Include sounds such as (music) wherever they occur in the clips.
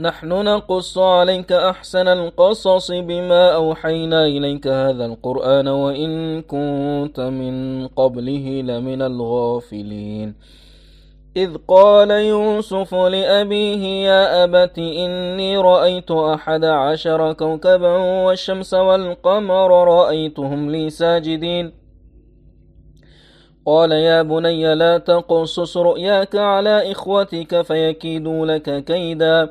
نحن نقص عليك أحسن القصص بما أوحينا إليك هذا القرآن وإن كنت من قبله لمن الغافلين. إذ قال يوسف لأبيه يا أبت إني رأيت أحد عشر كوكبا والشمس والقمر رأيتهم لي ساجدين. قال يا بني لا تقصص رؤياك على إخوتك فيكيدوا لك كيدا.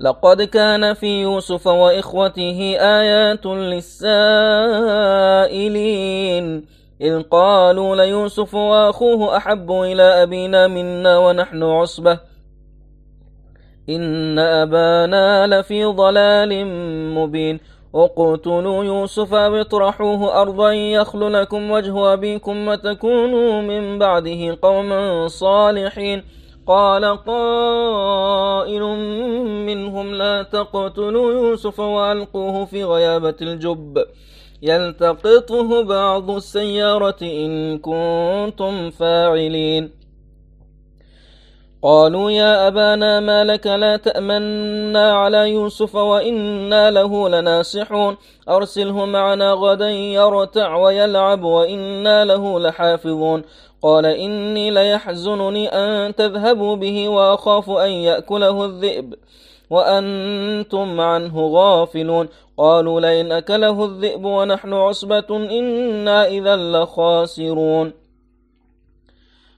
لقد كان في يوسف وإخوته آيات للسائلين. إذ قالوا ليوسف وأخوه أحب إلى أبينا منا ونحن عصبة. إن أبانا لفي ضلال مبين. اقتلوا يوسف واطرحوه أرضا يخل لكم وجه أبيكم وتكونوا من بعده قوما صالحين. قال قائل منهم لا تقتلوا يوسف وألقوه في غيابة الجب. يلتقطه بعض السيارة إن كنتم فاعلين. قالوا يا أبانا ما لك لا تأمنا على يوسف وإنا له لناصحون. أرسله معنا غدا يرتع ويلعب وإنا له لحافظون. قال إني ليحزنني أن تذهبوا به وأخاف أن يأكله الذئب وأنتم عنه غافلون. قالوا لئن أكله الذئب ونحن عصبة إنا إذا لخاسرون.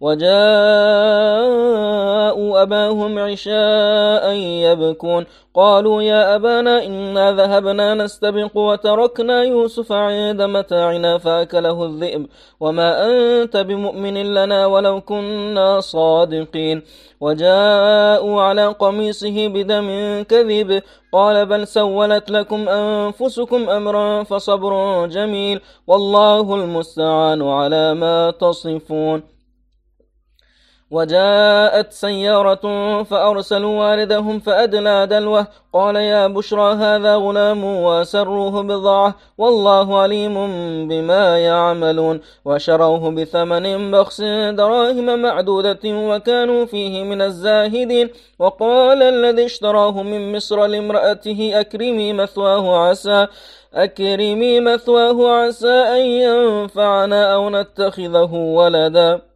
وجاءوا أباهم عشاء يبكون. قالوا يا أبانا إنا ذهبنا نستبق وتركنا يوسف عند متاعنا فأكله الذئب. وما أنت بمؤمن لنا ولو كنا صادقين. وجاءوا على قميصه بدم كذب. قال بل سولت لكم أنفسكم أمرا فصبر جميل. والله المستعان على ما تصفون. وجاءت سيارة فأرسلوا واردهم فأدلى دلوه. قال يا بشرى هذا غلام وسروه بضاعة والله عليم بما يعملون. وشروه بثمن بخس دراهم معدودة وكانوا فيه من الزاهدين. وقال الذي اشتراه من مصر لامرأته أكرمي مثواه عسى أكرمي مثواه عسى أن ينفعنا أو نتخذه ولدا.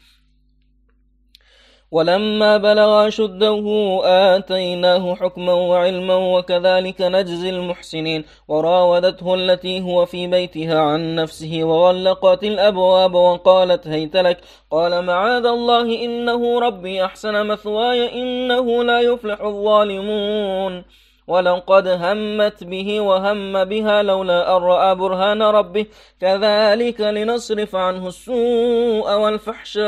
ولما بلغ أشده آتيناه حكما وعلما وكذلك نجزي المحسنين وراودته التي هو في بيتها عن نفسه وغلقت الأبواب وقالت هيت لك قال معاذ الله إنه ربي أحسن مثواي إنه لا يفلح الظالمون ولقد همت به وهم بها لولا أن رأى برهان ربه كذلك لنصرف عنه السوء والفحشاء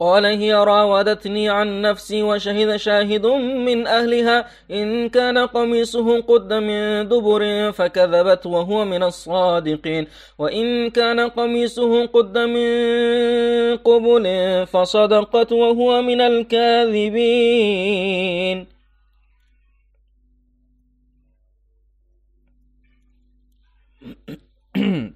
قال هي راودتني عن نفسي وشهد شاهد من أهلها إن كان قميصه قد من دبر فكذبت وهو من الصادقين وإن كان قميصه قد من قبل فصدقت وهو من الكاذبين. (clears throat)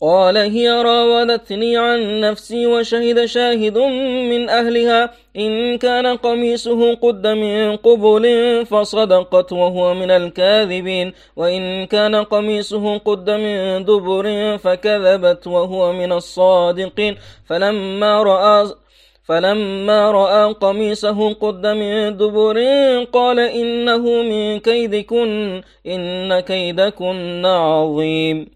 قال هي راودتني عن نفسي وشهد شاهد من أهلها. إن كان قميصه قد من قبل فصدقت وهو من الكاذبين. وإن كان قميصه قد من دبر فكذبت وهو من الصادقين. فلما رأى فلما رأى قميصه قد من دبر قال إنه من كيدكن إن كيدكن عظيم.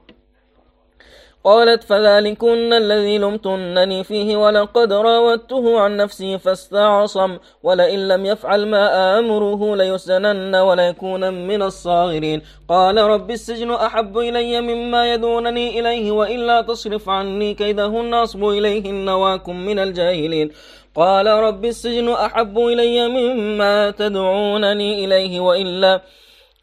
قالت فذلكن الذي لمتنني فيه ولقد راودته عن نفسي فاستعصم ولئن لم يفعل ما آمره ليسنن وليكون من الصاغرين. قال رب السجن أحب إلي مما يدونني إليه وإلا تصرف عني كيدهن أصب إليهن وأكن من الجاهلين. قال رب السجن أحب إلي مما تدعونني إليه وإلا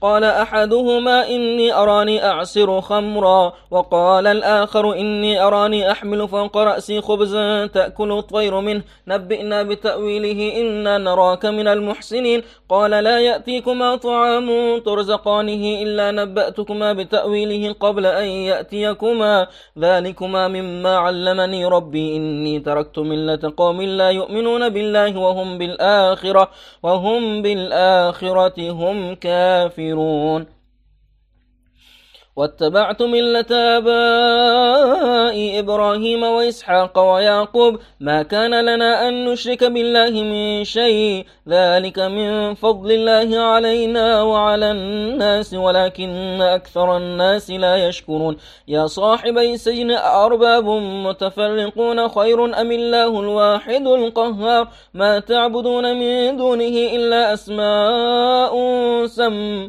قال أحدهما إني أراني أعصر خمرا وقال الآخر إني أراني أحمل فوق رأسي خبزا تأكل الطير منه. نبئنا بتأويله إنا نراك من المحسنين. قال لا يأتيكما طعام ترزقانه إلا نبأتكما بتأويله قبل أن يأتيكما. ذلكما مما علمني ربي إني تركت ملة قوم لا يؤمنون بالله وهم بالآخرة وهم بالآخرة هم كافرون. يبصرون واتبعت ملة آباء إبراهيم وإسحاق ويعقوب. ما كان لنا أن نشرك بالله من شيء. ذلك من فضل الله علينا وعلى الناس ولكن أكثر الناس لا يشكرون. يا صاحبي السجن أرباب متفرقون خير أم الله الواحد القهار؟ ما تعبدون من دونه إلا أسماء سم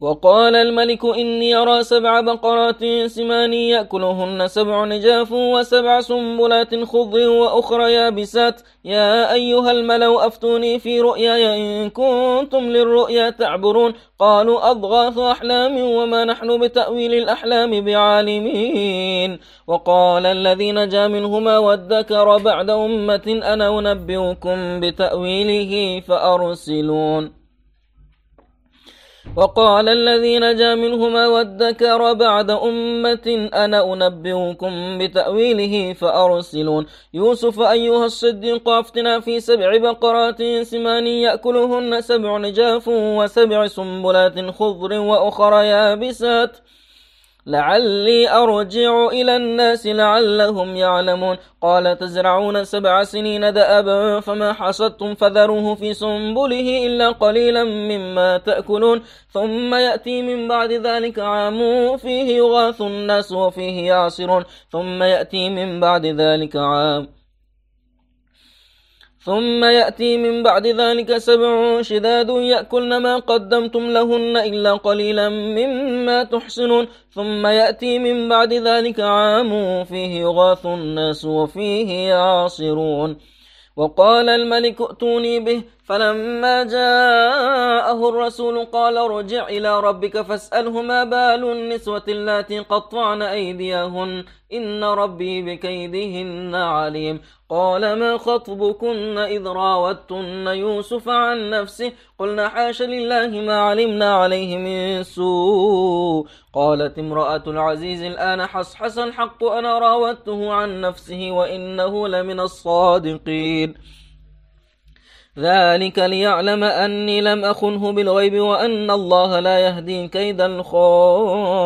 وقال الملك إني أرى سبع بقرات سمان يأكلهن سبع نجاف وسبع سنبلات خضر وأخرى يابسات. يا أيها الملو أفتوني في رؤياي إن كنتم للرؤيا تعبرون. قالوا أضغاث أحلام وما نحن بتأويل الأحلام بعالمين. وقال الذي نجا منهما وادكر بعد أمة أنا أنبئكم بتأويله فأرسلون. وقال الذي نجا منهما وادكر بعد أمة أنا أنبئكم بتأويله فأرسلون. يوسف أيها الصديق أفتنا في سبع بقرات سمان يأكلهن سبع نجاف وسبع سنبلات خضر وأخر يابسات. لعلي أرجع إلى الناس لعلهم يعلمون. قال تزرعون سبع سنين دأبا فما حصدتم فذروه في سنبله إلا قليلا مما تأكلون. ثم يأتي من بعد ذلك عام فيه يغاث الناس وفيه يعصرون. ثم يأتي من بعد ذلك عام ثم يأتي من بعد ذلك سبع شداد يأكلن ما قدمتم لهن إلا قليلا مما تحسنون. ثم يأتي من بعد ذلك عام فيه يغاث الناس وفيه يعصرون وقال الملك ائتوني به فلما جاءه الرسول قال ارجع إلى ربك فاسأله ما بال النسوة اللاتي قطعن أيديهن. إن ربي بكيدهن عليم. قال ما خطبكن إذ راوتن يوسف عن نفسه؟ قلنا حاش لله ما علمنا عليه من سوء. قالت امرأة العزيز الآن حصحص الحق أنا راودته عن نفسه وإنه لمن الصادقين. ذلك ليعلم أني لم أخنه بالغيب وأن الله لا يهدي كيد الخائنين.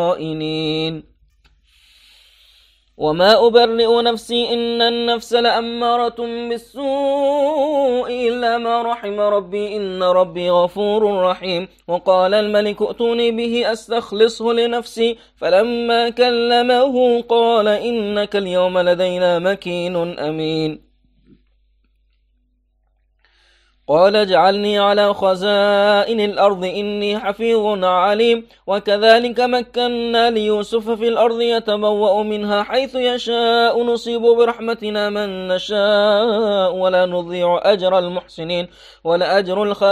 وما أبرئ نفسي إن النفس لأمارة بالسوء إلا ما رحم ربي. إن ربي غفور رحيم. وقال الملك ائتوني به أستخلصه لنفسي. فلما كلمه قال إنك اليوم لدينا مكين أمين. قال اجعلني على خزائن الأرض إني حفيظ عليم. وكذلك مكنا ليوسف في الأرض يتبوأ منها حيث يشاء. نصيب برحمتنا من نشاء ولا نضيع أجر المحسنين. ولأجر الخ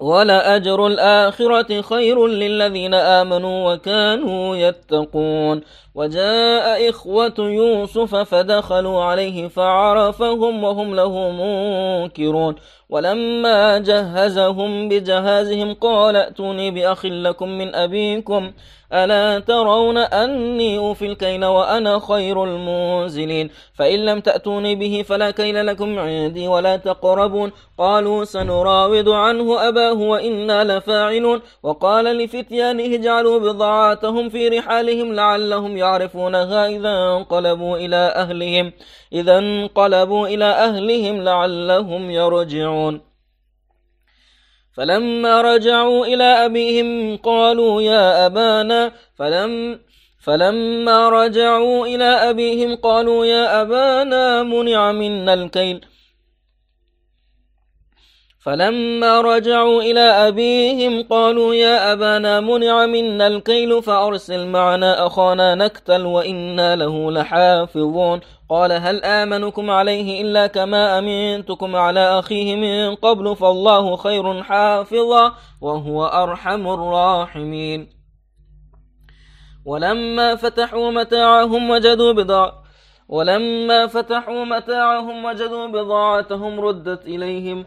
ولأجر الآخرة خير للذين آمنوا وكانوا يتقون. وجاء إخوة يوسف فدخلوا عليه فعرفهم وهم له منكرون. ولما جهزهم بجهازهم قال ائتوني بأخ لكم من أبيكم ألا ترون أني أوفي الكيل وأنا خير المنزلين؟ فإن لم تأتوني به فلا كيل لكم عندي ولا تقربون. قالوا سنراود عنه أباه وإنا لفاعلون. وقال لفتيانه اجعلوا بضاعتهم في رحالهم لعلهم يعرفونها إذا انقلبوا إلى أهلهم. إذا انقلبوا إلى أهلهم لعلهم يرجعون. فلما رجعوا إلى أبيهم قالوا يا أبانا فلم فلما رجعوا إلى أبيهم قالوا يا أبانا منع منا الكيل. فلما رجعوا إلى أبيهم قالوا يا أبانا منع منا الكيل فأرسل معنا أخانا نكتل وإنا له لحافظون. قال هل آمنكم عليه إلا كما أمنتكم على أخيه من قبل فالله خير حافظا وهو أرحم الراحمين. ولما فتحوا متاعهم وجدوا بضاعة ولما فتحوا متاعهم وجدوا بضاعتهم ردت إليهم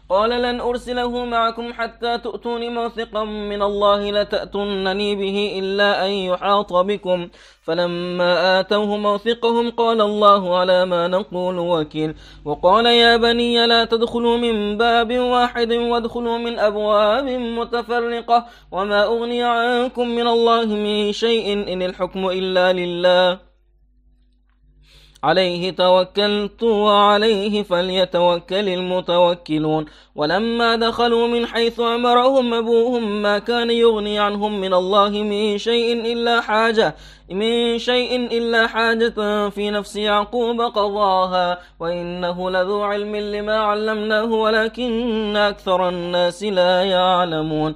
قال لن أرسله معكم حتى تؤتوني موثقا من الله لتأتونني به إلا أن يحاط بكم. فلما آتوه موثقهم قال الله على ما نقول وكيل. وقال يا بني لا تدخلوا من باب واحد وادخلوا من أبواب متفرقة وما أغني عنكم من الله من شيء إن الحكم إلا لله. عليه توكلت وعليه فليتوكل المتوكلون. ولما دخلوا من حيث أمرهم أبوهم ما كان يغني عنهم من الله من شيء إلا حاجة من شيء إلا حاجة في نفس يعقوب قضاها وإنه لذو علم لما علمناه ولكن أكثر الناس لا يعلمون.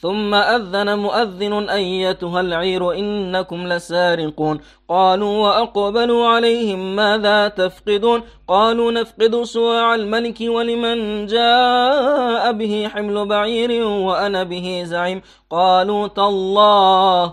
ثم أذن مؤذن أيتها العير إنكم لسارقون. قالوا وأقبلوا عليهم ماذا تفقدون؟ قالوا نفقد سواع الملك ولمن جاء به حمل بعير وأنا به زعيم. قالوا تالله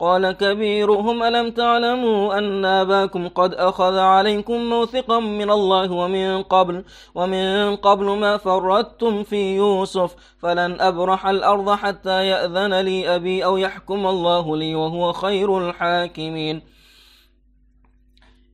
قال كبيرهم ألم تعلموا أن أباكم قد أخذ عليكم موثقا من الله ومن قبل ومن قبل ما فردتم في يوسف فلن أبرح الأرض حتى يأذن لي أبي أو يحكم الله لي وهو خير الحاكمين.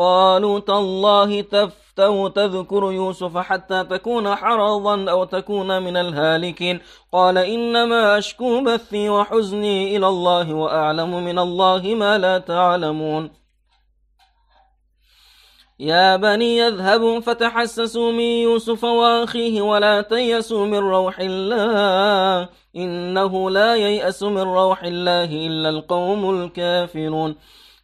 قالوا تالله تفتو تذكر يوسف حتى تكون حرضا أو تكون من الهالكين. قال إنما أشكو بثي وحزني إلى الله وأعلم من الله ما لا تعلمون. يا بني يذهبوا فتحسسوا من يوسف وأخيه ولا تيسوا من روح الله. إنه لا ييأس من روح الله إلا القوم الكافرون.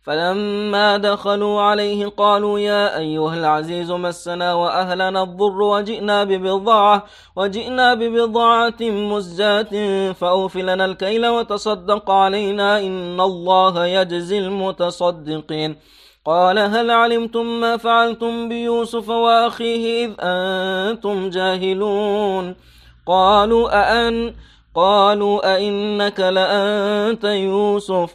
فلما دخلوا عليه قالوا يا أيها العزيز مسنا وأهلنا الضر وجئنا ببضاعة وجئنا ببضاعة مزجاة فأوف لنا الكيل وتصدق علينا إن الله يجزي المتصدقين. قال هل علمتم ما فعلتم بيوسف وأخيه إذ أنتم جاهلون؟ قالوا أأن قالوا أئنك لأنت يوسف.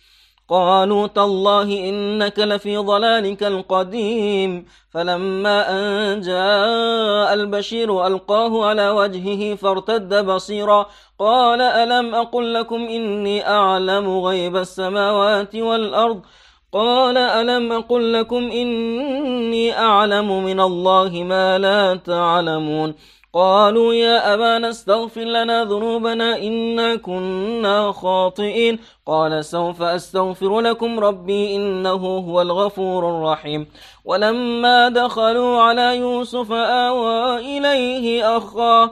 قالوا تالله إنك لفي ضلالك القديم. فلما أن جاء البشير ألقاه على وجهه فارتد بصيرا. قال ألم أقل لكم إني أعلم غيب السماوات والأرض؟ قال ألم أقل لكم إني أعلم من الله ما لا تعلمون؟ قالوا يا أبانا استغفر لنا ذنوبنا إنا كنا خاطئين. قال سوف أستغفر لكم ربي إنه هو الغفور الرحيم. ولما دخلوا على يوسف آوى إليه أخاه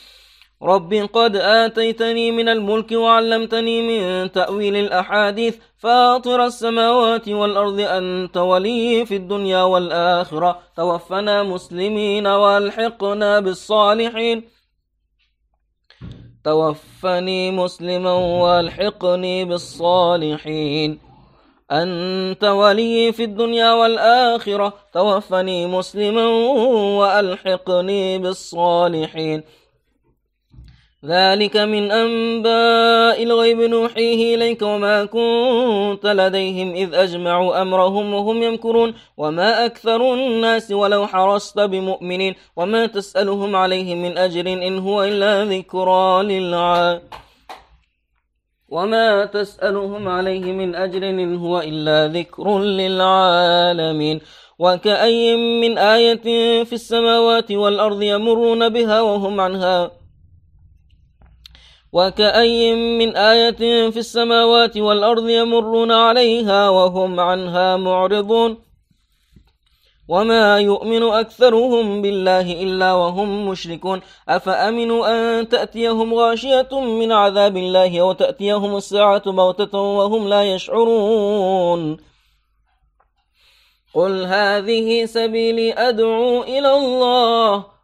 رب قد آتيتني من الملك وعلمتني من تأويل الأحاديث فاطر السماوات والأرض أنت ولي في الدنيا والآخرة توفنا مسلمين والحقنا بالصالحين. توفني مسلما والحقني بالصالحين. أنت ولي في الدنيا والآخرة توفني مسلما وألحقني بالصالحين. ذلك من أنباء الغيب نوحيه إليك وما كنت لديهم إذ أجمعوا أمرهم وهم يمكرون وما أكثر الناس ولو حرصت بمؤمنين وما تسألهم عليه من أجر إن هو إلا ذكرى للعالمين. وما تسألهم عليه من أجر إن هو إلا ذكر للعالمين. وكأي من آية في السماوات والأرض يمرون بها وهم عنها وكأي من آية في السماوات والأرض يمرون عليها وهم عنها معرضون وما يؤمن أكثرهم بالله إلا وهم مشركون أفأمنوا أن تأتيهم غاشية من عذاب الله وتأتيهم الساعة موتة وهم لا يشعرون قل هذه سبيلي أدعو إلى الله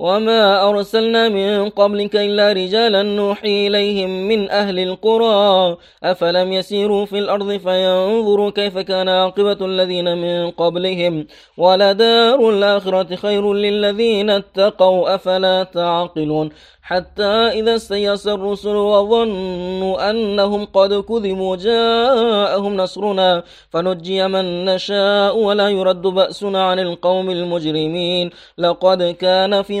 وما أرسلنا من قبلك إلا رجالا نوحي إليهم من أهل القرى أفلم يسيروا في الأرض فينظروا كيف كان عاقبة الذين من قبلهم ولدار الآخرة خير للذين اتقوا أفلا تعقلون حتى إذا استيأس الرسل وظنوا أنهم قد كذبوا جاءهم نصرنا فنجي من نشاء ولا يرد بأسنا عن القوم المجرمين لقد كان في